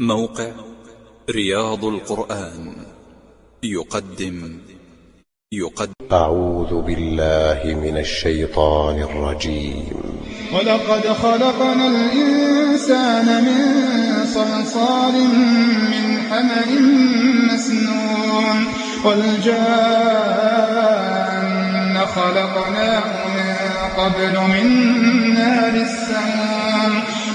موقع رياض القرآن. يقدم. يقدم. أعوذ بالله من الشيطان الرجيم. ولقد خلقنا الإنسان من صلصال من حمأ مسنون. والجان خلقناه من قبل من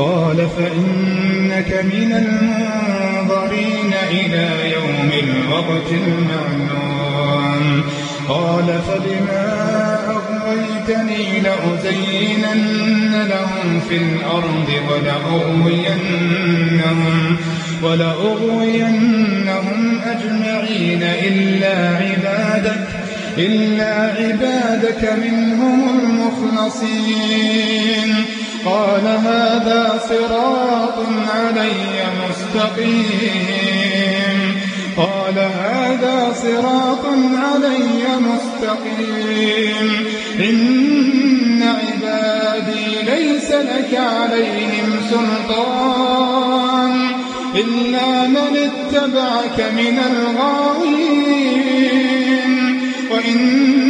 قال فإنك من المنظرين إلى يوم الوقت المعلوم. قال فبما أغويتني لأزينن لهم في الأرض ولأغوينهم, ولأغوينهم أجمعين إلا عبادك إلا عبادك منهم المخلصين. قال هذا صراط علي مستقيم؟ قال هذا صراط علي مستقيم. إن عبادي ليس لك عليهم سلطان. إلا من اتبعك من الغاوين. وإن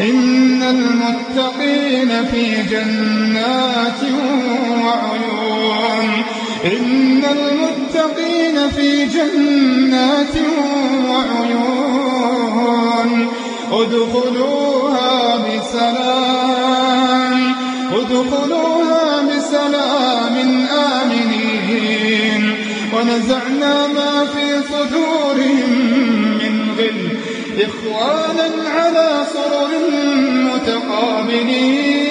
إن المتقين في جنات وعيون. إن المتقين في جنات وعيون. ادخلوها بسلام. ادخلوها بسلام آمنين. ونزعنا ما في غل إخوانا على سرر متقابلين.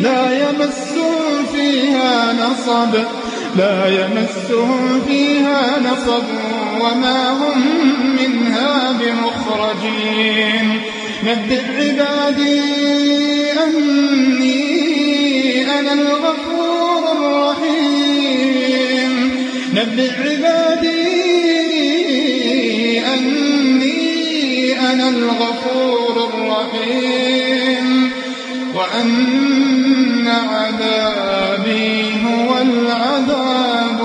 لا يمسهم فيها نصب لا يمسهم فيها نصب وما هم منها بمخرجين. نبئ عبادي أني أنا الغفور الرحيم. نبئ عبادي أنا الغفور الرحيم. وأن عذابي هو العذاب